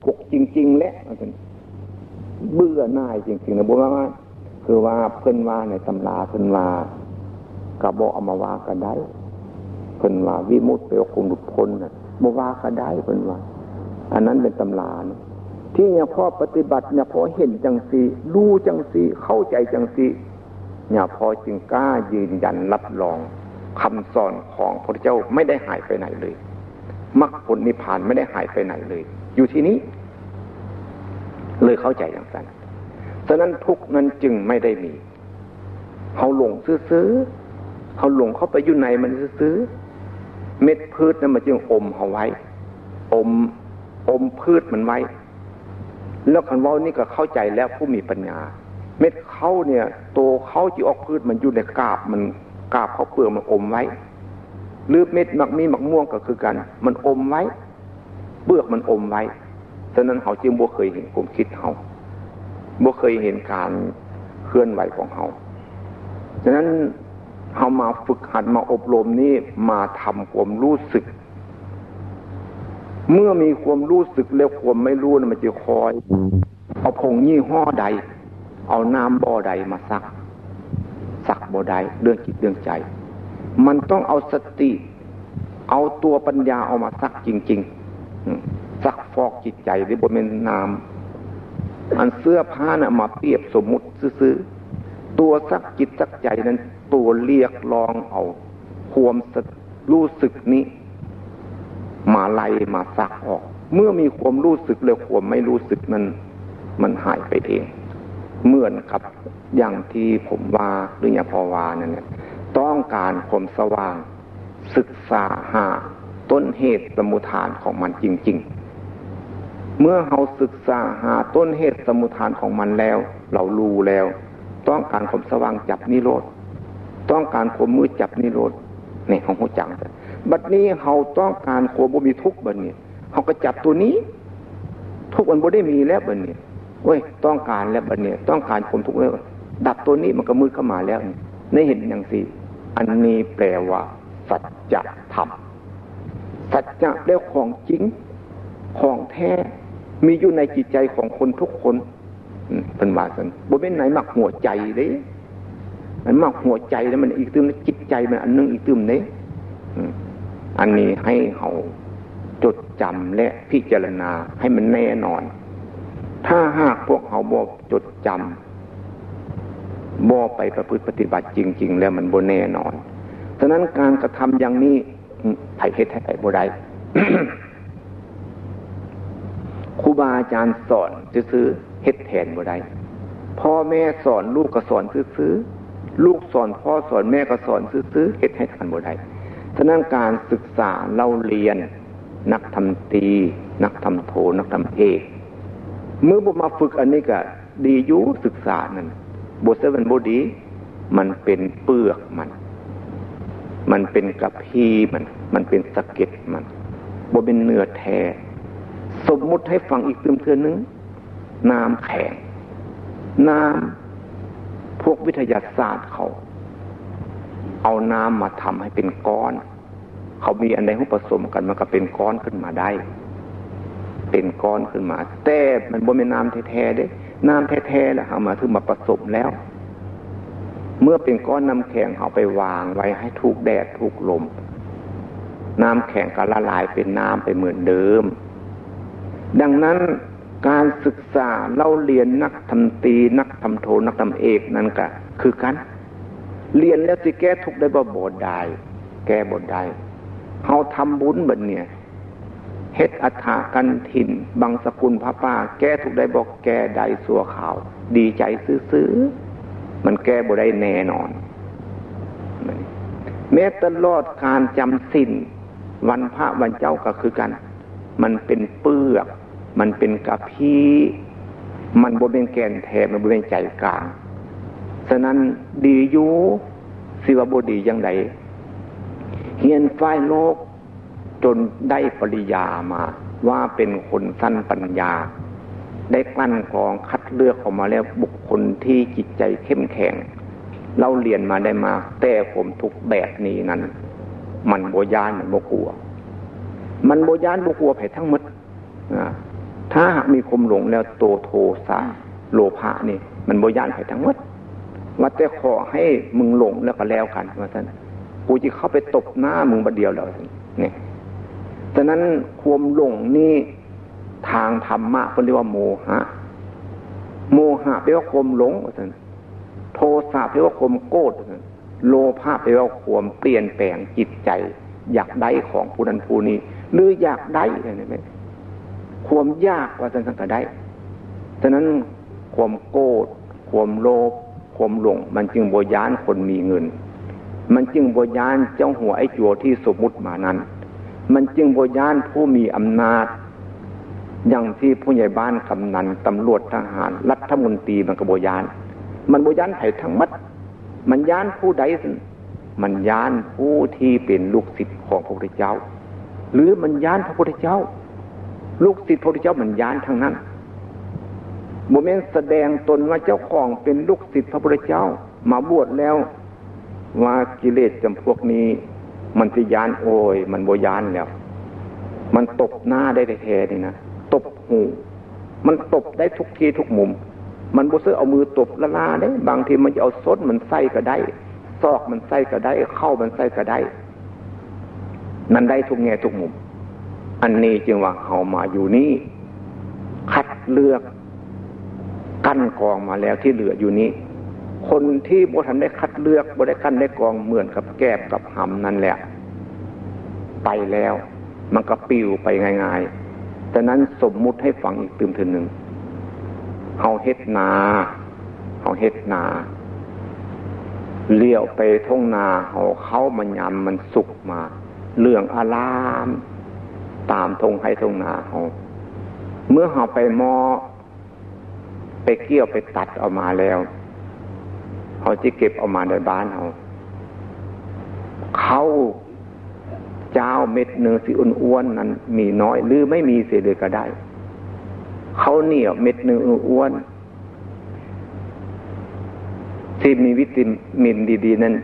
ทุกจริง ๆ และเบื่อหน่ายจริงๆนะบอกว่าคือว่าเพิ่นว่าในตำราเพิ่นว่ากระบอกเอามาว่ากันได้เพิ่นว่าวิมุตติเปลวคงหลุดพ้นนะบอกว่ากันได้เพิ่นว่า อันนั้นเป็นตำรานะ ที่เนี่ยพอปฏิบัติเนี่ยพอเห็นจังสีรู้จังสีเข้าใจจังสีเนี่ยพอจึงกล้ายืนยันรับรองคำสอนของพระเจ้าไม่ได้หายไปไหนเลยมรรคผลนิพพานไม่ได้หายไปไหนเลย อยู่ที่นี้ เลยเข้าใจอย่างนั้นฉะนั้นทุกนั้นจึงไม่ได้มีเขาหลงซื้อเขาหลงเข้าไปอยู่ในมันซื้อเม็ดพืชนั้นมันจึงอมเขาไว้ อมอมพืชมันไว้ แล้วคันว่านี่ก็เข้าใจแล้วผู้มีปัญญา เม็ดเขาเนี่ยโตเขาจีออกพืชมันอยู่ในกาบมันกาบเขาเปลือกมันอมไว้หรือเม็ดมักมีมักม่วงก็คือกัน มันอมไว้เปลือกมันอมไว้ฉะนั้นเขาจึงบ่เคยเห็นความคิดเขาบ่เคยเห็นการเคลื่อนไหวของเขาฉะนั้นเขามาฝึกหัดมาอบรมนี้มาทำความรู้สึก เมื่อมีความรู้สึกแล้วความไม่รู้นะมันจะคอย เอาผงยี่ห้อใด เอาน้ำบ่อใดมาซัก ซักบ่อใดเรื่องจิตเรื่องใจ มันต้องเอาสติ เอาตัวปัญญาเอามาซักจริง ๆ ซักฟอกจิตใจหรือบนเป็นน้ำอันเสื้อผ้านะ่ะมาเปรียบสมมุติซื้อตัวซักจิตซักใจนั้น ตัวเรียกร้องเอา ความรู้สึกนี้ มาไล่มาซักออก เมื่อมีความรู้สึกแล้วความไม่รู้สึกนั้น มันหายไปเอง เหมือนกับอย่างที่ผมว่าหรืออย่างพอวานั่นเนี่ยต้องการความสว่าง ศึกษาหาต้นเหตุสมุทฐานของมันจริง ๆ เมื่อเราศึกษาหาต้นเหตุสมุทฐานของมันแล้ว เรารู้แล้ว ต้องการความสว่างจับนิโรธต้องการความมืดจับนิโรธนี่ของหัวจัง บัดนี้เขาต้องการความบ่มีทุกข์บัดนี้เขาก็จับตัวนี้ ทุกข์มันบ่ได้มีแล้วบัดนี้เว้ยต้องการแล้วบัดนี้ต้องการความทุกข์แล้วดับตัวนี้มันก็มืดเข้ามาแล้วในเห็นอย่างสี่อันนี้แปลว่า สัจธรรมสัจจะแล้วของจริงของแท้มีอยู่ในจิตใจของคนทุกคนเป็นวาสันบ่เป็นไหนหมักหัวใจเลยมันมากหัวใจแล้วมันอีกตึมจิตใจมันอันนึงอีกตึมนี้ อันนี้ให้เขาจดจำและพิจารณาให้มันแน่นอน ถ้าหากพวกเขาบอกจดจำบ่ไปประพฤติปฏิบัติจริง ๆ แล้วมันบนแน่นอนฉะนั้นการกระทำอย่างนี้ไผ่เฮ็ดให้ไผ่บได้ครูบาอาจารย์สอนซื้อเฮ็ดแทนบ่ได้พ่อแม่สอนลูกก็สอนซื้อลูกสอนพ่อสอนแม่ก็สอนซื้อๆเหตุให้ทันบ่ได้ ฉะนั้นการศึกษาเล่าเรียน นักทำตี นักทำโทนักทำเอกเมื่อบุมาฝึกอันนี้ก็ดีอยู่ศึกษานั่นบทเสวนบดี มันเป็นเปลือกมัน มันเป็นกระพีมัน มันเป็นสะเก็ดมันบเป็นเนื้อแท้สมมุติให้ฟังอีกเติมเทือนึงน้ำแข็งน้ำพวกวิทยาศาสตร์เขา เอาน้ำมาทำให้เป็นก้อน เขามีอันใดที่ผสมกันมันก็เป็นก้อนขึ้นมาได้ เป็นก้อนขึ้นมา แต่มันบ่เป็นน้ำแท้ๆเด้น้ำแท้ๆแล้วเอามาถึงมาผสมแล้ว เมื่อเป็นก้อนน้ำแข็งเอาไปวางไว้ให้ถูกแดดถูกลม น้ำแข็งก็ละลายเป็นน้ำไปเหมือนเดิม ดังนั้นการศึกษาเล่าเรียนนักทำตี นักทำโทนักทำเอกนั่นก็คือกัน เรียนแล้วจะแก้ทุกได้บ่บดได้แก้บดได้ เขาทำบุญแบบเนี่ยเฮ็ดอัฐากันถิ่น บางสกุลพระป้า แก้ทุกได้บอกแก้ได้สัวข่าว ดีใจซื้อๆมันแก้บ่ได้แน่นอน แม้ตลอดการจำสินวันพระวันเจ้าก็คือกัน มันเป็นเปลือก มันเป็นกระพี้มันบนเป็นแกนแทนมันบนเป็นใจกลาง ฉะนั้นดีอยู่สิวบดียังไง เฮียนฝ่ายโลก จนได้ปริยามา ว่าเป็นคนสั้นปัญญา ได้กลั่นกรองคัดเลือกออกมาแล้วบุคคลที่จิตใจเข้มแข็ง เราเรียนมาได้มา แต่ผมทุกแบบนี้นั้น มันโบยานมันโบกลัว มันโบยานโบกลัวไปทั้งหมดถ้าหากมีคมหลงแล้วโตโทสะโลภะนี่ มันโบยานไปทั้งหมดว่าแต่ขอให้มึงหลงแล้วก็แล้วกันว่าท่าน กูจะเข้าไปตบหน้ามึงบัดเดียวแล้วเนี่ยฉะนั้นความหลงนี่ทางธรรมะเขาเรียกว่าโมหะ โมหะแปลว่าความหลงว่าท่านโทสะแปลว่าความโกรธโลภะแปลว่าความเปลี่ยนแปลงจิตใจ อยากได้ของผู้นั้นผู้นี้ หรืออยากได้อะไรไหมความยากว่าท่านสังกัดได้ฉะนั้นความโกรธความโลภความหลง มันจึงโบยานคนมีเงิน มันจึงบยานเจ้าหัวไอ้จัวที่สมมุติมานั้น มันจึงบยานผู้มีอำนาจ อย่างที่ผู้ใหญ่บ้านกำนันตำรวจทหาร รัฐมนตรีมันก็บยาน มันบยานไผ่ทั้งมัด มันยานผู้ใดสิมันยานผู้ที่เป็นลูกศิษย์ของพระพุทธเจ้า หรือมันยานพระพุทธเจ้า ลูกศิษย์พระพุทธเจ้ามันยานทั้งนั้นโมเมนต์แสดงตนว่าเจ้าของเป็นลูกศิษย์พระพุทธเจ้า มาบวชแล้ว ว่ากิเลสจำพวกนี้ มันจะยานโอย มันโบยานแล้ว มันตบหน้าได้แท้ๆนี่นะตบหู มันตบได้ทุกทีทุกมุม มันบุเซื้อเอามือตบละลาได้บางทีมันจะเอาซดมันใส่ก็ได้ซอกมันใส่ก็ได้ เข้ามันใส่ก็ได้นั่นได้ทุกแง่ทุกมุม อันนี้จึงว่าเขามาอยู่นี่คัดเลือกกั้นกองมาแล้วที่เหลืออยู่นี้ คนที่บุทันได้คัดเลือกบุได้กั้นได้กองเหมือนกับแกบกับหำนั่นแหละ ไปแล้ว มันก็ปิวไปง่ายๆแต่นั้นสมมุติให้ฟังอีกตื่มถึงหนึ่งเอาเฮ็ดนาเอาเฮ็ดนาเลี้ยวไปท่งนาเอาเข้ามายำมันสุกมา เรื่องอาราม ตามทงให้ทงนาเขาเมื่อเขาไปมอไปเกี่ยวไปตัดออกมาแล้ว เขาจะเก็บออกมาในบ้านเขาเขาเจ้าเม็ดเนื้อสีอ้วนๆนั้น มีน้อยหรือไม่มีเสียเลยก็ได้ เขาเหนียวเม็ดเนื้ออ้วนที่มีวิตามินดีๆนั้น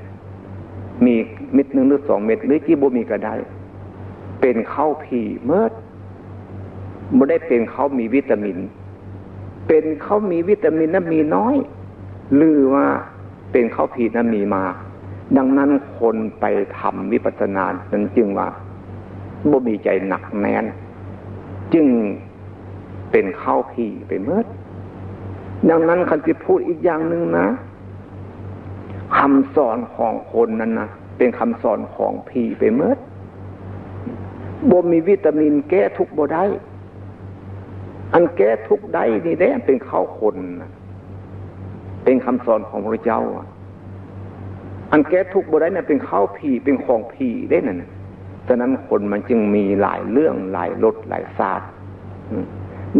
มีเม็ดหนึ่งหรือสองเม็ดหรือจีโบมีก็ได้ เป็นข้าวผีเมื่อไม่ได้เป็นเขามีวิตามิน เป็นเขามีวิตามินนั้นมีน้อย หรือว่า เป็นเขาผิดนั้นมีมา ดังนั้นคนไปทำวิปัสสนานั้นจึงว่าบ่มีใจหนักแน่นจึงเป็นข้าผีไปเมื่อดังนั้นคันจะพูดอีกอย่างหนึ่งนะคำสอนของคนนั้นนะเป็นคำสอนของผีไปเมื่อบ่มีวิตามินแก้ทุกบ่ได้ อันแก้ทุกได้นี่ได้เป็นข้าคน เป็นคำสอนของพระเจ้าอันแก้ทุกบ่ได้นี่เป็นข้าวผีเป็นของผีได้นั่นฉะนั้นคนมันจึงมีหลายเรื่องหลายรสหลายศาสตร์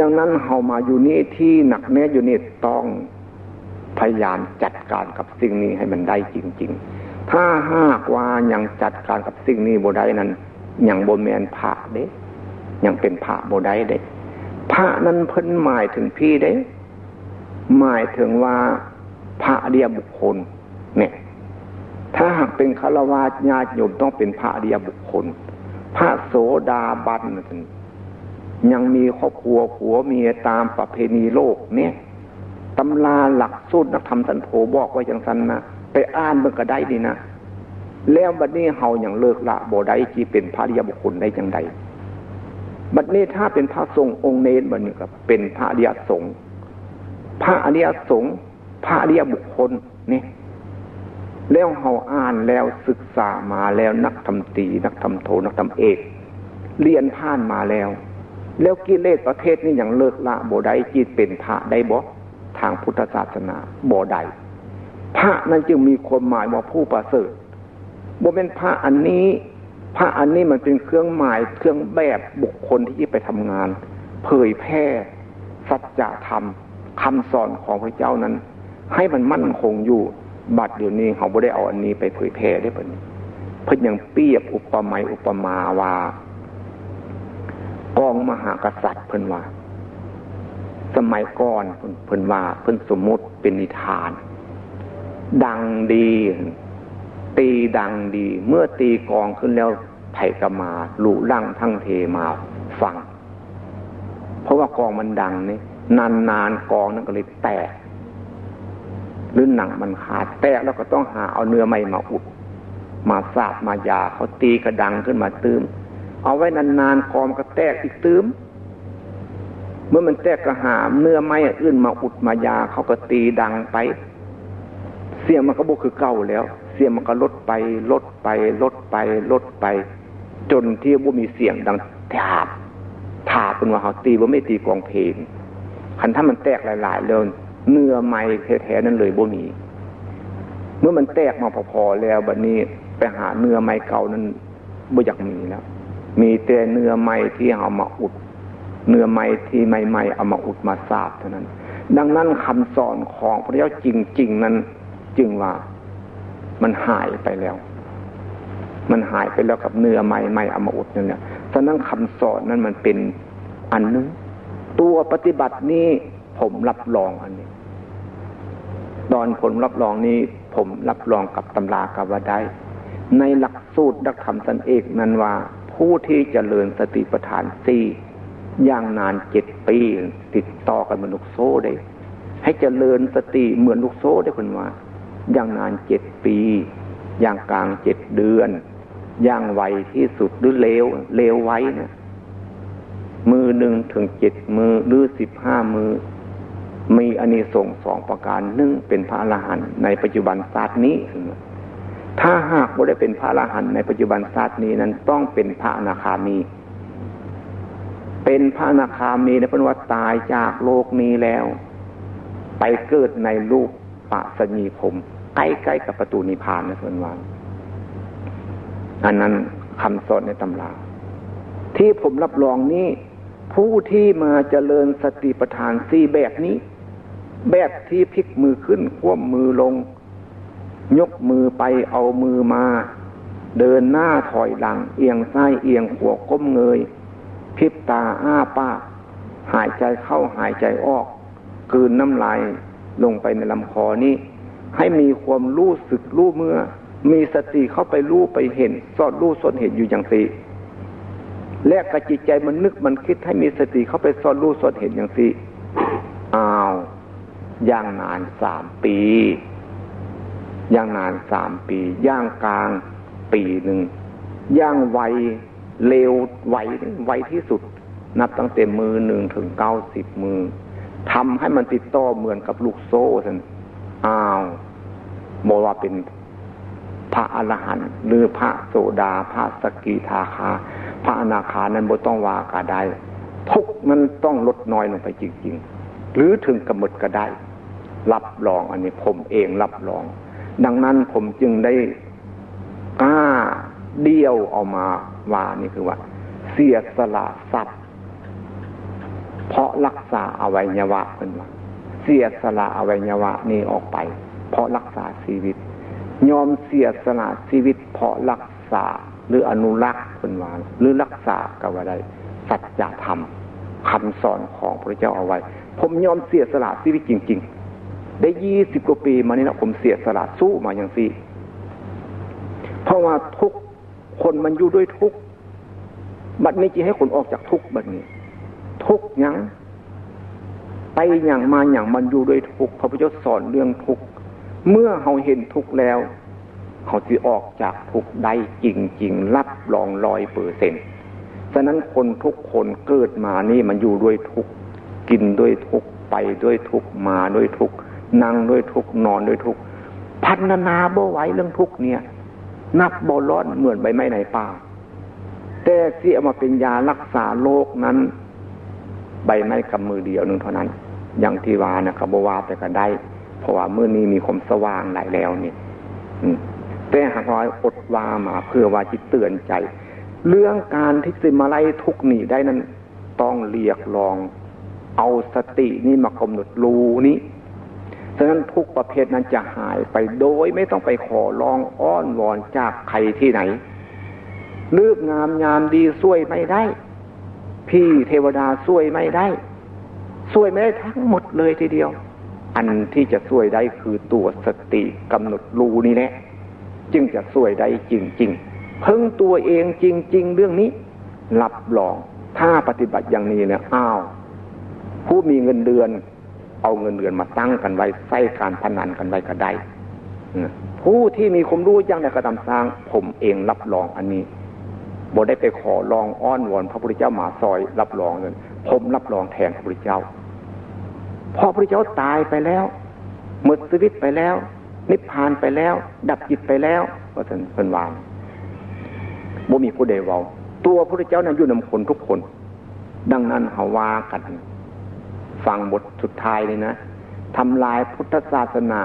ดังนั้นเฮามาอยู่นี่ที่หนักแน่อยู่นี่ต้องพยายามจัดการกับสิ่งนี้ให้มันได้จริง ๆ ถ้าหากว่ายังจัดการกับสิ่งนี้บ่ได้นั้นยังบ่แมนพระเด้ยังเป็นพระบ่ได้เด้พระนั้นเพิ่นหมายถึงพี่ได้หมายถึงว่า พระเดียบุคคล เนี่ย ถ้าหากเป็นฆราวาสญาติโยมต้องเป็นพระเดียบุคคล พระโสดาบันยังมีครอบครัวผัวเมียตามประเพณีโลก เนี่ยตำราหลักสูตรนักธรรมสันโธบอกไว้อย่างสันนะไปอ่านเบิ่งก็ได้ดีนะแล้วบัดนี้เฮาอย่างเลิกละบ่ได้ที่เป็นพระเดียบุคคลได้อย่างใดบัดนี้ถ้าเป็นพระสงฆ์องค์เนรบัดนี้ก็เป็นพระอริยสงฆ์พระอริยสงฆ์ พระอริยบุคคลนี่แล้วเขาอ่านแล้วศึกษามาแล้วนักทำตี นักทำโทนักทำเอก เรียนผ่านมาแล้ว แล้วกิเลสประเทศนี้อย่างเลิกละโบได้จีตเป็นพระได้บ่ทางพุทธศาสนาโบได้พระนั้นจึงมีความหมายว่าผู้ประเสริฐบ่เป็นพระอันนี้ พระอันนี้มันเป็นเครื่องหมายเครื่องแบบบุคคลที่ไปทำงาน เผยแพร่สัจธรรมคำสอนของพระเจ้านั้น ให้มันมั่นคงอยู่ บัดเดี๋ยวนี้เขาบ่ได้เอาอันนี้ไปเผยแพร่ได้เพิ่นเพิ่นยังเปรียบอุปมาอุปมาว่ากองมหากษัตริย์เพิ่นว่า สมัยก่อนเพิ่นว่าเพิ่นสมมติเป็นนิทาน ดังดี ตีดังดี เมื่อตีกองขึ้นแล้วไผ่กมาลุลั่งทั้งเทมาฟัง เพราะว่ากองมันดังนี่นานนานกองนั้นก็เลยแตก รือหนังมันขาดแตกแล้วก็ต้องหาเอาเนื้อใหม่มาอุด มาสาบมายาเขาตีกระดังขึ้นมาตื้มเอาไว้นานๆกองก็แตกอีกตื้มเมื่อมันแตกกระหามเนื้อไม้อื่นมาอุดมายาเขาก็ตีดังไป เสียงมันก็บุคือเก่าแล้ว เสียงมันก็ลดไป ลดไป ลดไป ลดไป จนที่บุมีเสียงดังถาบถาบเป็นว่าเขาตีว่าไม่ตีกองเพลงคันถ้ามันแตกหลายๆเลย เนื้อไม้แท้ๆนั้นเลยบ่มี เมื่อมันแตกมาพอๆแล้วบัดนนี้ไปหาเนื้อไม้เก่านั้นบ่อยากมีแล้วมีแต่เนื้อไม้ที่เอามาอุด เนื้อไม้ที่ใหม่ๆเอามาอุดมาสาบเท่านั้น ดังนั้นคำสอนของพระเจ้าจริง ๆ นั้นจึงว่ามันหายไปแล้ว มันหายไปแล้วกับเนื้อไม้ใหม่เอามาอุดนั่นแหละฉะนั้นคำสอนนั้นมันเป็นอันนึงตัวปฏิบัตินี้ผมรับรองอันนี้ ตอนผลรับรองนี้ ผมรับรองกับตำรากับว่าได้ ในหลักสูตรดักธรรมสันเอกนั้นว่า ผู้ที่จเจริญสติปัฏฐานสี่อย่างนานเจ็ดปี ติดต่อกันเหมือนลูกโซ่ได้ ให้เจริญสติเหมือนลูกโซ่ได้คนว่า อย่างนานเจ็ดปี อย่างกลางเจ็ดเดือน อย่างไวที่สุดหรือเลวเลวไว้เนะี่ยมือหนึ่งถึงเจ็ดมือหรือสิบห้ามือ มีอันนี้ส่งสองประการหนึ่งเป็นพระอรหันต์ในปัจจุบันศาสตร์นี้ ถ้าหากว่าได้เป็นพระอรหันต์ในปัจจุบันชาตินี้นั้นต้องเป็นพระอนาคามี เป็นพระอนาคามีในพระวัตายจากโลกนี้แล้ว ไปเกิดในรูปปะสนีผมใกล้ๆกับประตูนิพพานนะส่วนวานอันนั้นคำสอนในตำรา ที่ผมรับรองนี้ผู้ที่มาเจริญสติปัฏฐานสี่แบบนี้ แบบที่พลิกมือขึ้นคว่ำมือลง ยกมือไปเอามือมา เดินหน้าถอยหลัง เอียงซ้ายเอียงขวก้มเงยพิบตาอ้าปากหายใจเข้าหายใจออกกืนน้ำลายลงไปในลำคอนี้ ให้มีความรู้สึกรู้เมื่อ มีสติเข้าไปรู้ไปเห็น สอดรู้สดเห็นอยู่อย่างสีและกระจิตใจมันนึกมันคิดให้มีสติเข้าไปสอดรู้สดเห็นอย่างสี ย่างนานสามปี ย่างนานสามปี ย่างกลางปีหนึ่ง ย่างไวเร็วไวไวที่สุด นับตั้งแต่มือหนึ่งถึงเก้าสิบมือทำให้มันติดต่อเหมือนกับลูกโซ่สันอ้าวบอกว่าเป็นพระอรหันต์หรือพระโสดา พระสกิทาคา พระอนาคานั้นบ่ต้องว่ากาได้ทุกมันต้องลดน้อยลงไปจริง ๆ หรือถึงกำหนดก็ได้ รับรองอันนี้ผมเองรับรอง ดังนั้นผมจึงได้กล้าเดียวออกมาว่านี่คือว่า เสียสละทรัพย์ เพราะรักษาอวัยวะเป็นว่าเสียสละอวัยวะนี้ออกไป เพราะรักษาชีวิต ยอมเสียสละชีวิต เพราะรักษาหรืออนุรักษ์เป็นว่าหรือรักษากับว่าได้สัจธรรมคำสอนของพระเจ้าเอาไว้ ผมยอมเสียสละชีวิตจริง ๆ ได้ยี่สิบกว่าปีมานี่นะผมเสียสละสู้มาอย่างสี่เพราะว่าทุกคนมันอยู่ด้วยทุกบัดนี้จะให้คนออกจากทุกบัดนี้ ทุกยังไปอย่างมาอย่างมันอยู่ด้วยทุกพระพุทธเจ้าสอนเรื่องทุกเมื่อเขาเห็นทุกแล้วเขาจะออกจากทุกได้จริงๆรับรองร้อยเปอร์เซ็นต์ฉะนั้นคนทุกคนเกิดมานี่มันอยู่ด้วยทุกกินด้วยทุกไปด้วยทุกมาด้วยทุก นั่งด้วยทุกนอนด้วยทุกพันนาบ่ไหวเรื่องทุกเนี่ย นับบ่ร้อนเหมือนใบไม้ในป่า แต่เสียมาเป็นยารักษาโรคนั้น ใบไม้กำมือเดียวหนึ่งเท่านั้น อย่างที่วานะครับบวาแต่ก็ได้ เพราะว่าเมื่อนี้มีความสว่างหลายแล้วนี่แต่หากร้อยอดวามาเพื่อว่าจิตเตือนใจ เรื่องการที่จะมาไล่ทุกหนีได้นั้น ต้องเรียกลอง เอาสตินี่มากำหนดรูนี้ ฉะนั้นทุกประเภทนั้นจะหายไปโดยไม่ต้องไปขอร้องอ้อนวอนจากใครที่ไหนเลือกงามยามดีช่วยไม่ได้ พี่เทวดาช่วยไม่ได้ช่วยไม่ได้ทั้งหมดเลยทีเดียว อันที่จะช่วยได้คือตัวสติกำหนดรู้นี่แหละจึงจะช่วยได้จริง ๆ เพิ่งตัวเองจริง ๆ เรื่องนี้รับรองถ้าปฏิบัติอย่างนี้เนี่ยอ้าว ผู้มีเงินเดือน เอาเงินเดือนมาตั้งกันไว้ใส่การพนันกันไว้ก็ได้ผู้ที่มีความรู้อย่างใดกระทำสร้าง ผมเองรับรองอันนี้บได้ไปขอรองอ้อนวอนพระพุทธเจ้าหมาซอยรับรองเลยผมรับรองแทนพระพุทธเจ้าพอพระพุทธเจ้าตายไปแล้วหมดชีวิตไปแล้ว นิพพานไปแล้ว ดับจิตไปแล้วก็ท่านเป็นวานบ่มีผู้ใดเว้าตัวพระพุทธเจ้านั้นอยู่นำคนทุกคน ดังนั้นเฮาว่ากัน ฟังบทสุดท้ายเลยนะทำลายพุทธศาสนา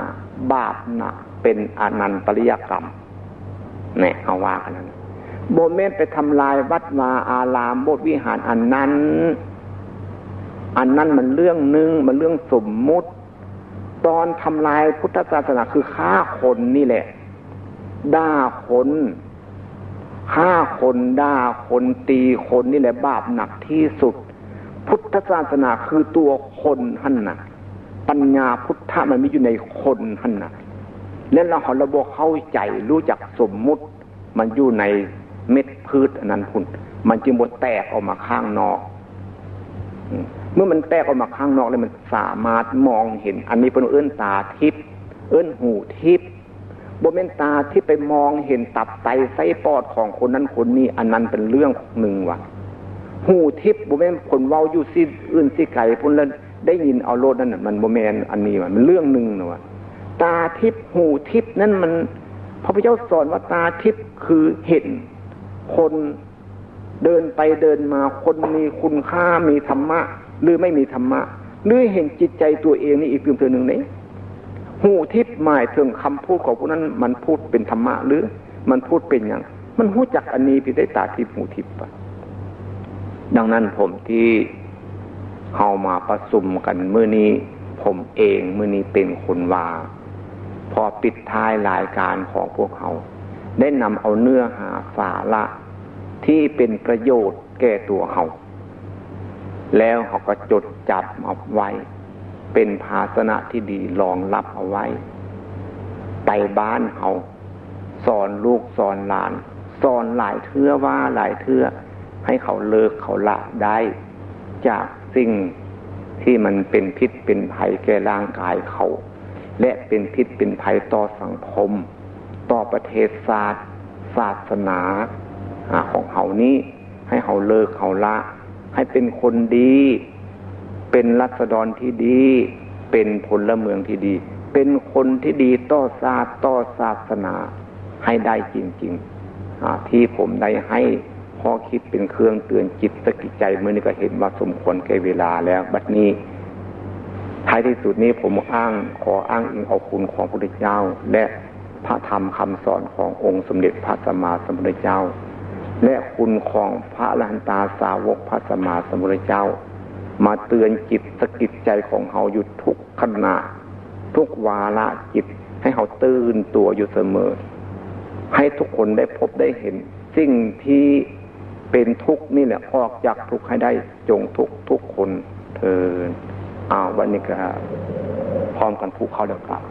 บาปหนักเป็นอนันตริยกรรมเนี่ยเอาว่ากันนั้นโบเมนไปทำลายวัดวาอารามโบสถ์วิหารอันนั้น อันนั้นมันเรื่องหนึ่งมันเรื่องสมมุติ ตอนทำลายพุทธศาสนาคือฆ่าคนนี่แหละด่าคนฆ่าคนด่าคนตีคนนี่แหละบาปหนักที่สุด พุทธศาสนาคือตัวคนหันนะปัญญาพุทธะมันมีอยู่ในคนหันนะแล้วเราเราบอกเข้าใจรู้จักสมมุติ มันอยู่ในเม็ดพืชนั้นพุ่นมันจึงบดแตกออกมาข้างนอก เมื่อมันแตกออกมาข้างนอกแล้วมันสามารถมองเห็น อันนี้เป็นเอื้นตาทิพย์เอื้นหูทิพย์บนเมนตาที่ไปมองเห็นตับไตไส้ปอดของคนนั้นคนนี้ อันนั้นเป็นเรื่องหนึ่งว่ะ หูทิพย์บ่แม่นคนเว้าอยู่ซีอื่นซีไก่พุ่นแล้วได้ยินเอาโลดนั่นมันบ่แม่นอันนี้มันเรื่องหนึ่งนะวะตาทิพย์หูทิพย์นั่นมันพระพุทธเจ้าสอนว่าตาทิพย์คือเห็น คนเดินไปเดินมาคนมีคุณค่ามีธรรมะ หรือไม่มีธรรมะ หรือเห็นจิตใจตัวเองนี่อีกเพียงหนึ่งนี้หูทิพย์หมายถึงคำพูดของผู้นั้นมันพูดเป็นธรรมะ หรือมันพูดเป็นอย่างมันหู้จักอันนี้ไปได้ตาทิพย์หูทิพย์ปะ ดังนั้นผมที่เข้ามาประสุมกันเมื่อนี้ ผมเองเมื่อนี้เป็นคนว่าพอปิดท้ายรายการของพวกเขา ได้นำเอาเนื้อหาสาระที่เป็นประโยชน์แก่ตัวเขาแล้วเขาก็จดจับเอาไว้ เป็นภาสนะที่ดีรองรับเอาไว้ ไปบ้านเขา สอนลูกสอนหลาน สอนหลายเทื่อว่าหลายเทื่อ ให้เขาเลิกเขาละได้ จากสิ่งที่มันเป็นพิษเป็นภัยแก่ร่างกายเขา และเป็นพิษเป็นภัยต่อสังคม ต่อประเทศศาสตร์ ศาสนาของเขานี้ให้เขาเลิกเขาละ ให้เป็นคนดี เป็นรัษฎรที่ดี เป็นพลเมืองที่ดี เป็นคนที่ดีต่อศาสตร์ต่อศาสนาให้ได้จริง ๆ ที่ผมได้ให้ พอคิดเป็นเครื่องเตือนจิตสกิจใจเมื่อนี้ก็เห็นว่าสมควรแก่เวลาแล้ว บัดนี้ท้ายที่สุดนี้ผมอ้างขออ้างอิงเอาคุณของพระพุทธเจ้า และพระธรรมคำสอนขององค์สมเด็จพระสัมมาสัมพุทธเจ้า และคุณของพระอรหันตาสาวกพระสัมมาสัมพุทธเจ้า มาเตือนจิตสกิจใจของเขาอยู่ทุกขณะทุกวาระจิตให้เขาตื่นตัวอยู่เสมอ ให้ทุกคนได้พบได้เห็น สิ่งที่ เป็นทุกข์นี่แหละออกจากทุกข์ให้ได้จงทุกทุกคนเธออ้าววันนี้ก็พร้อมกันทุกเขาเดียวกัน